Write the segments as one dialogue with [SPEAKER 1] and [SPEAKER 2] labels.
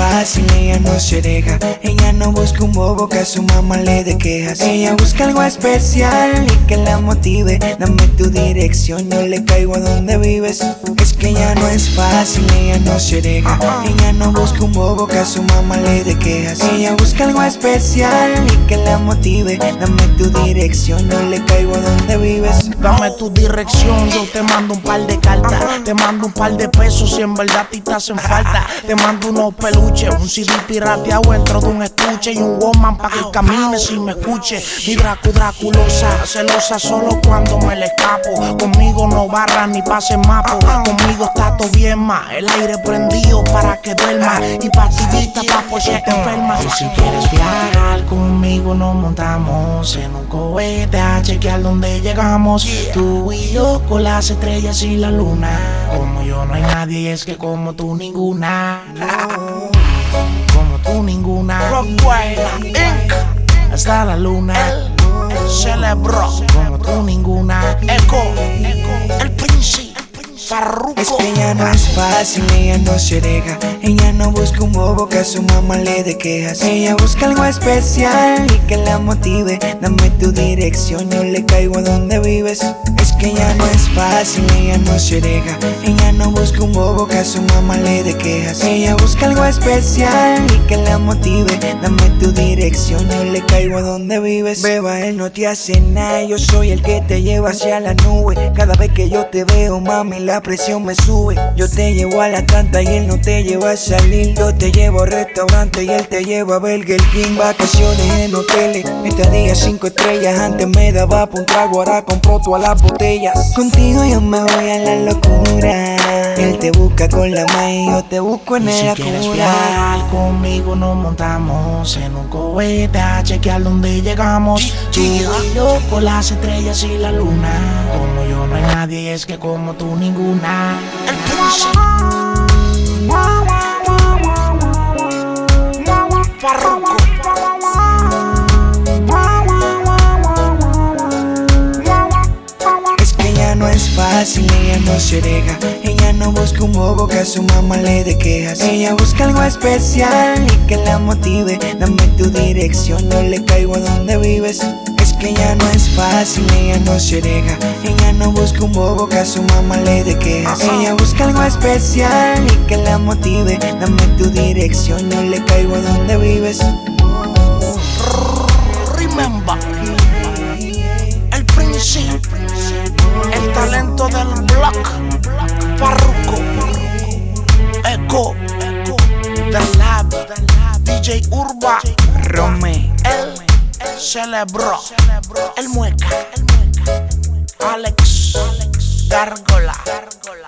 [SPEAKER 1] Fácil, ella no se deja, ella no busca un bobo que a su mamá le dé quejas. Ella busca algo especial y que la motive. Dame tu dirección, yo le caigo a donde vives. Es que ella no es fácil, ella no se deja. Ella no busca un bobo que a su mamá le dé quejas. Ella busca algo especial y que la motive. Dame tu dirección, yo le caigo a donde vives.
[SPEAKER 2] Dame tu dirección, yo te mando un par de cartas. Te mando un par de pesos si en verdad te hacen falta. Te mando unos peluches, un CD pirateado dentro de un estuche y un woman pa' que camine si me escuche. Mi Dracu Draculosa, celosa solo cuando me le escapo. Conmigo no barra ni pase mapo. Conmigo está todo bien más. El aire prendido para que duerma. Y pastillita pa' por si te enferma. Y si quieres viajar conmigo, nos montamos en un cohete a chequear dónde llegamos. Tú y yo con las estrellas y la luna. Como yo no hay nadie, y es que como tú ninguna. Como tú ninguna. Rockwell Inc. Hasta la luna. Celebró como tú ninguna. Echo. El príncipe. Farruko.
[SPEAKER 1] Es que ella no es fácil, ella no se deja. Ella no busca un bobo que a su mamá le dé quejas. Ella busca algo especial y que la motive. Dame tu dirección, yo le caigo a donde vives. Que ella no es fácil, ella no se deja. Ella no busca un bobo que a su mamá le dé quejas. Ella busca algo especial y que la motive. Dame tu dirección, yo le caigo a donde vives. Beba, él no te hace nada, yo soy el que te lleva hacia la nube. Cada vez que yo te veo, mami, la presión me sube. Yo te llevo a la tanta y él no te lleva a salir. Yo te llevo a restaurante y él te lleva a Burger King. Vacaciones en hoteles, estadía cinco estrellas. Antes me daba un trago, ahora compro todas las Contigo yo me voy a la locura. Él te busca con la maíz, yo te busco en
[SPEAKER 2] Y si
[SPEAKER 1] la
[SPEAKER 2] quieres viajar conmigo nos montamos en un cohete a chequear dónde llegamos. Tú y yo con las estrellas y la luna. Como yo no hay nadie, es que como tú ninguna. El
[SPEAKER 1] No busca un bobo que a su mamá le dé quejas. Ella busca algo especial y que la motive. Dame tu dirección, yo le caigo a donde vives. Es que ella no es fácil, ella no se deja. Ella no busca un bobo que a su mamá le dé quejas. Ella busca algo especial y que la motive. Dame tu dirección, yo le caigo a donde vives.
[SPEAKER 2] DJ Urba.
[SPEAKER 1] Rome.
[SPEAKER 2] El celebró. El mueca. Alex. Gargola.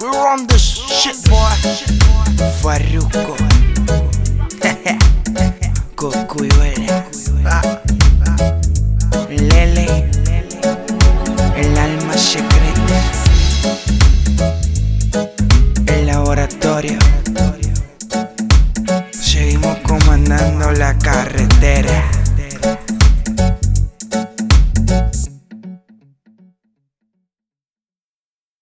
[SPEAKER 2] We run this shit, boy.
[SPEAKER 1] Farruko. Cocuyuela. Lele. El alma secreta. El laboratorio.